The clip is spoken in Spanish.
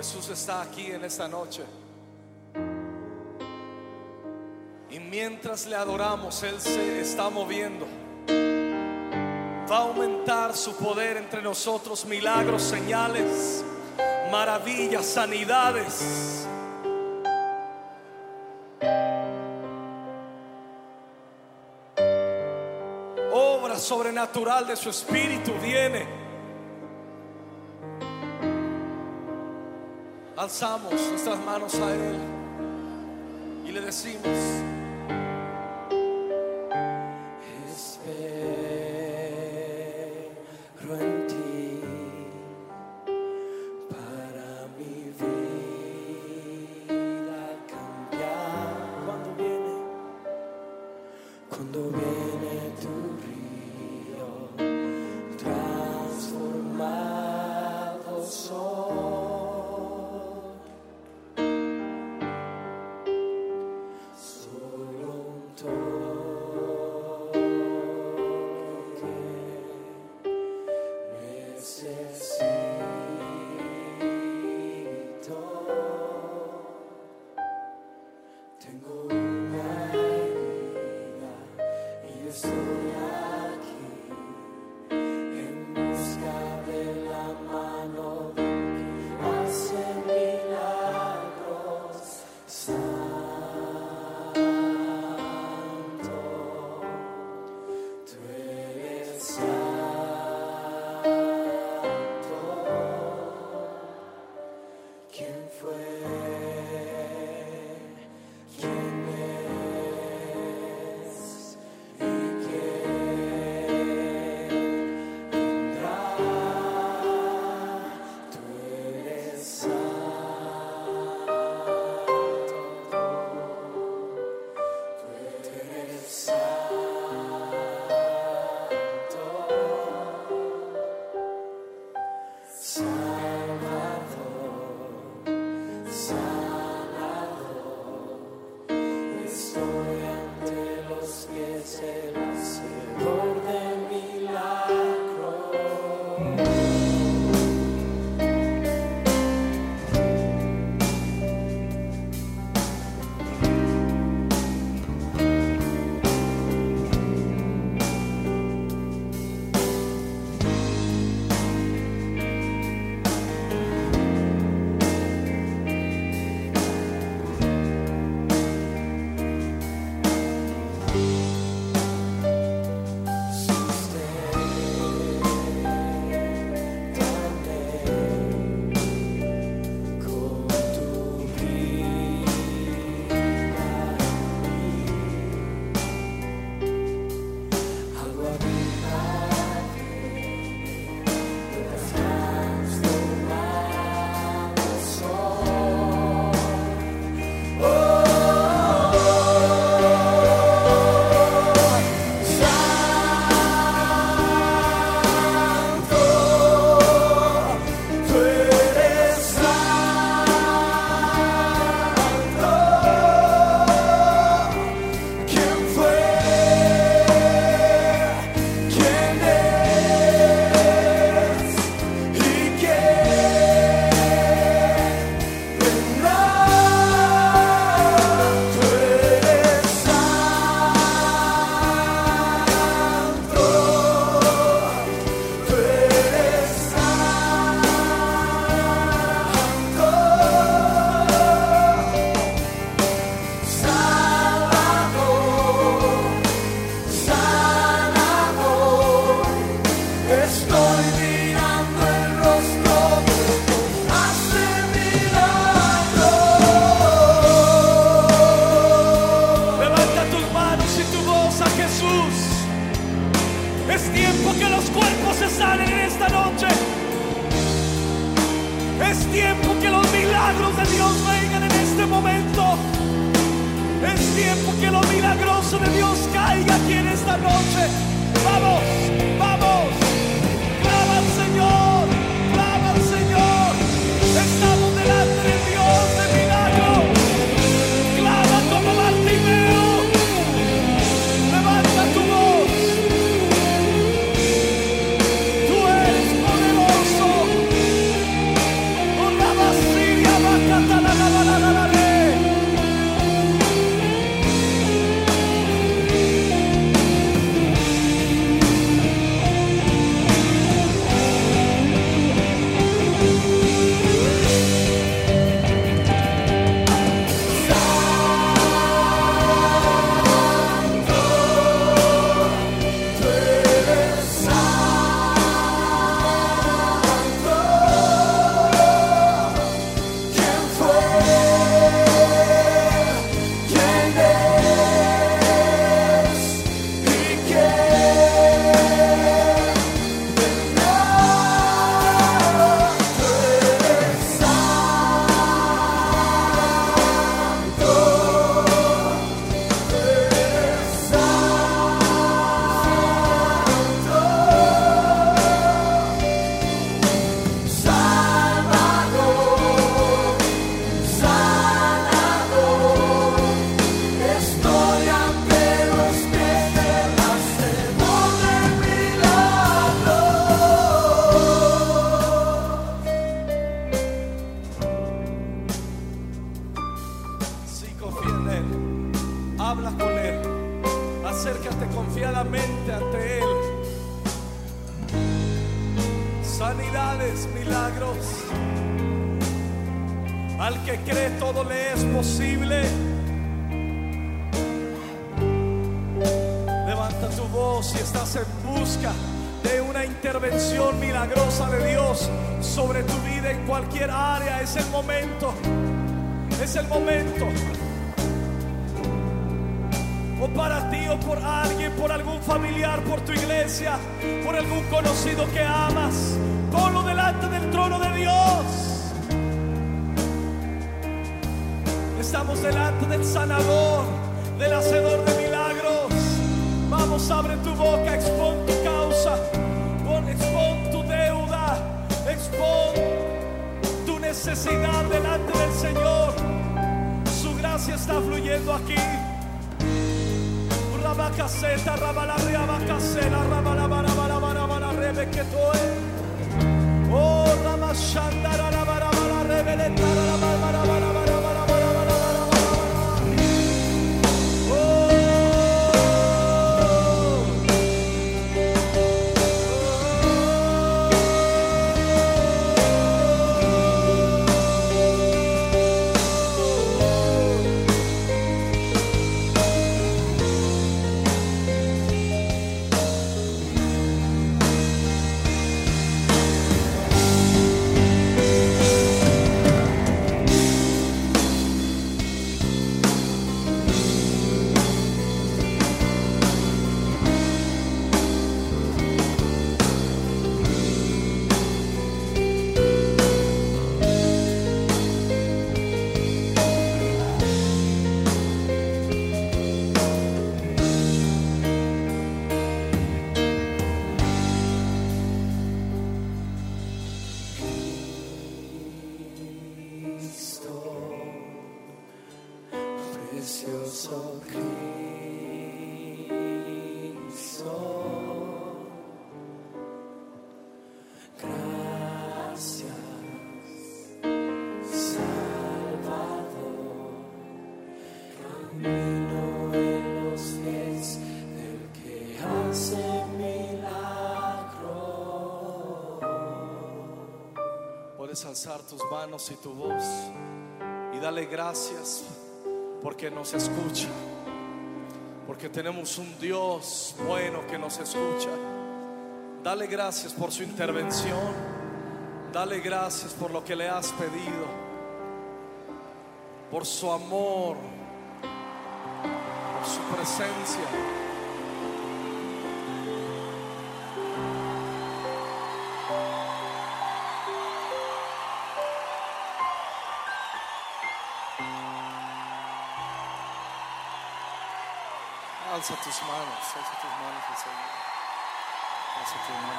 Jesús está aquí en esta noche. Y mientras le adoramos, Él se está moviendo. Va a aumentar su poder entre nosotros, milagros, señales, maravillas, sanidades. Obra sobrenatural de su espíritu viene. Alzamos nuestras manos a Él y le decimos, Oh. los cuerpos se salen en esta noche. Es tiempo que los milagros de Dios vengan en este momento. Es tiempo que lo milagroso de Dios caiga aquí en esta noche. Vamos. Habla con Él. Acércate confiadamente ante Él. Sanidades, milagros. Al que cree todo le es posible. Levanta tu voz si estás en busca de una intervención milagrosa de Dios sobre tu vida en cualquier área. Es el momento. Es el momento. O para ti o por alguien, por algún familiar, por tu iglesia, por algún conocido que amas. Ponlo delante del trono de Dios. Estamos delante del sanador, del hacedor de milagros. Vamos, abre tu boca, expon tu causa, pon, expon tu deuda, expon tu necesidad delante del Señor. Su gracia está fluyendo aquí. Rabacaseta, rabalaria, bacasela, rabalabarabarabara, rebequetoe. Oh, ramashanda, rabarabara, rebeleta, hace milagros. Puedes alzar tus manos y tu voz y dale gracias porque nos escucha. Porque tenemos un Dios bueno que nos escucha. Dale gracias por su intervención. Dale gracias por lo que le has pedido. Por su amor. Por su presencia. Alza tus manos, alza tus manos al Señor. Alza tus manos.